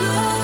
love.